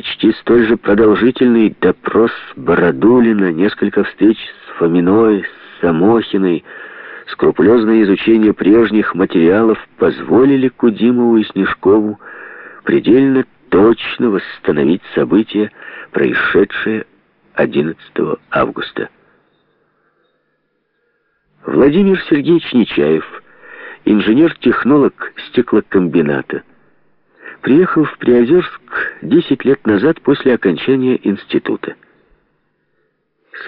почти столь же продолжительный допрос Бородулина, несколько встреч с Фоминой, с Самохиной, скрупулезное изучение прежних материалов позволили Кудимову и Снежкову предельно точно восстановить события, происшедшие 11 августа. Владимир Сергеевич Нечаев, инженер-технолог стеклокомбината, приехал в Приозерск 10 лет назад после окончания института.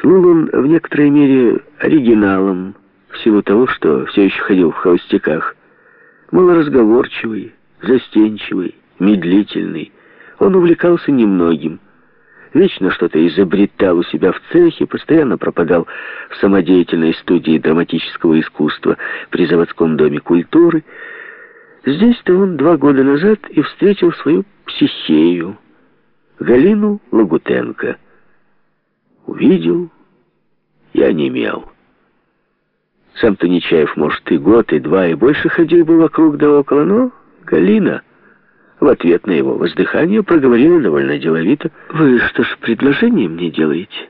Слыл он в некоторой мере оригиналом, в силу того, что все еще ходил в холостяках. Малоразговорчивый, застенчивый, медлительный. Он увлекался немногим. Вечно что-то изобретал у себя в цехе, постоянно пропадал в самодеятельной студии драматического искусства при заводском доме культуры. Здесь-то он два года назад и встретил свою психею, Галину Лагутенко. Увидел и онемел. Сам-то Нечаев, может, и год, и два, и больше ходил бы вокруг да около, но Галина в ответ на его воздыхание проговорила довольно деловито. «Вы что ж, предложение мне делаете?»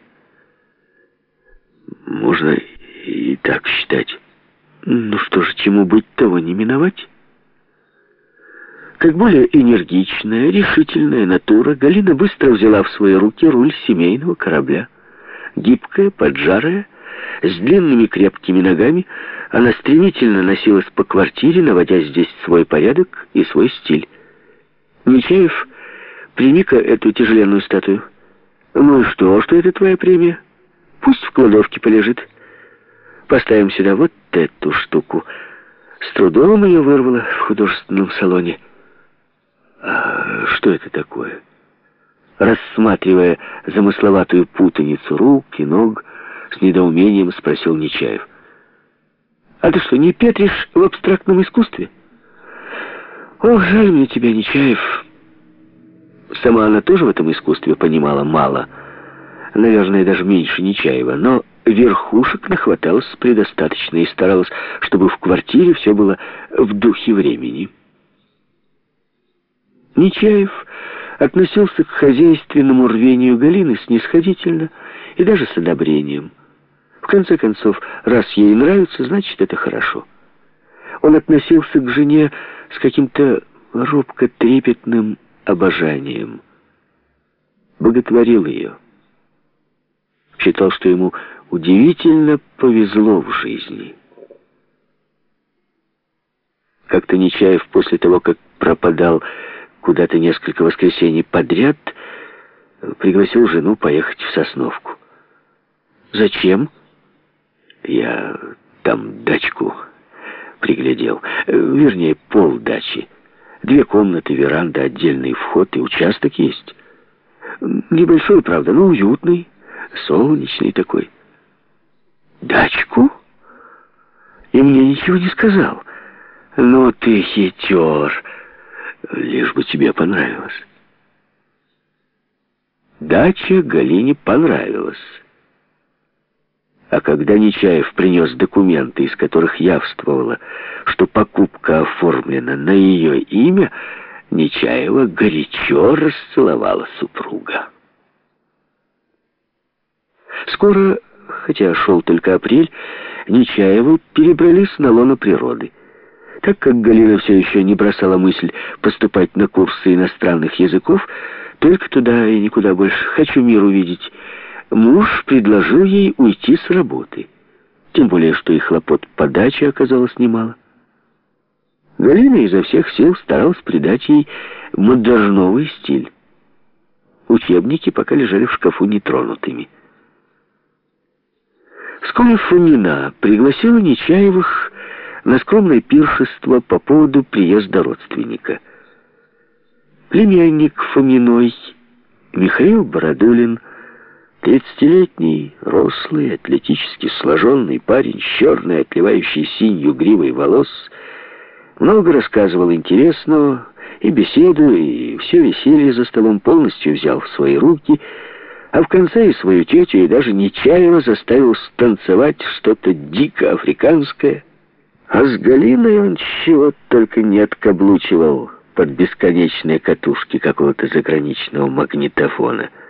«Можно и так считать. Ну что ж, чему быть, того не миновать». Как более энергичная, решительная натура, Галина быстро взяла в свои руки руль семейного корабля. Гибкая, поджарая, с длинными крепкими ногами она стремительно носилась по квартире, наводя здесь свой порядок и свой стиль. «Нечаев, прими-ка эту тяжеленную статую». «Ну и что, что это твоя премия? Пусть в кладовке полежит. Поставим сюда вот эту штуку». С трудом ее вырвало в художественном салоне. «А что это такое?» Рассматривая замысловатую путаницу рук и ног, с недоумением спросил Нечаев. «А ты что, не петришь в абстрактном искусстве?» «Ох, жаль мне тебя, Нечаев». Сама она тоже в этом искусстве понимала мало. Наверное, даже меньше Нечаева. Но верхушек нахваталась предостаточно и старалась, чтобы в квартире все было в духе времени. Нечаев относился к хозяйственному рвению Галины снисходительно и даже с одобрением. В конце концов, раз ей нравится, значит, это хорошо. Он относился к жене с каким-то робко-трепетным обожанием. Боготворил ее. Считал, что ему удивительно повезло в жизни. Как-то Нечаев после того, как пропадал куда-то несколько воскресений подряд, пригласил жену поехать в Сосновку. «Зачем?» Я там дачку приглядел. Вернее, пол дачи. Две комнаты, веранда, отдельный вход и участок есть. Небольшой, правда, но уютный, солнечный такой. Дачку? И мне ничего не сказал. Ну ты хитер, лишь бы тебе понравилось. Дача Галине понравилась. А когда Нечаев принес документы, из которых явствовало, что покупка оформлена на ее имя, Нечаева горячо расцеловала супруга. Скоро, хотя шел только апрель, Нечаевы перебрались на лоно природы. Так как Галина все еще не бросала мысль поступать на курсы иностранных языков, только туда и никуда больше хочу мир увидеть, муж предложил ей уйти с работы. Тем более, что и хлопот подачи оказалось немало. Галина изо всех сил старалась придать ей модерновый стиль. Учебники пока лежали в шкафу нетронутыми. Вскоре Фомина пригласила Нечаевых на скромное пиршество по поводу приезда родственника. Племянник Фоминой, Михаил Бородулин, Тридцатилетний, рослый, атлетически сложенный парень с черной, отливающей синью гривой волос, много рассказывал интересного, и беседу, и все веселье за столом полностью взял в свои руки, а в конце и свою тетю, и даже нечаянно заставил станцевать что-то дико африканское. А с Галиной он чего только не откаблучивал под бесконечные катушки какого-то заграничного магнитофона —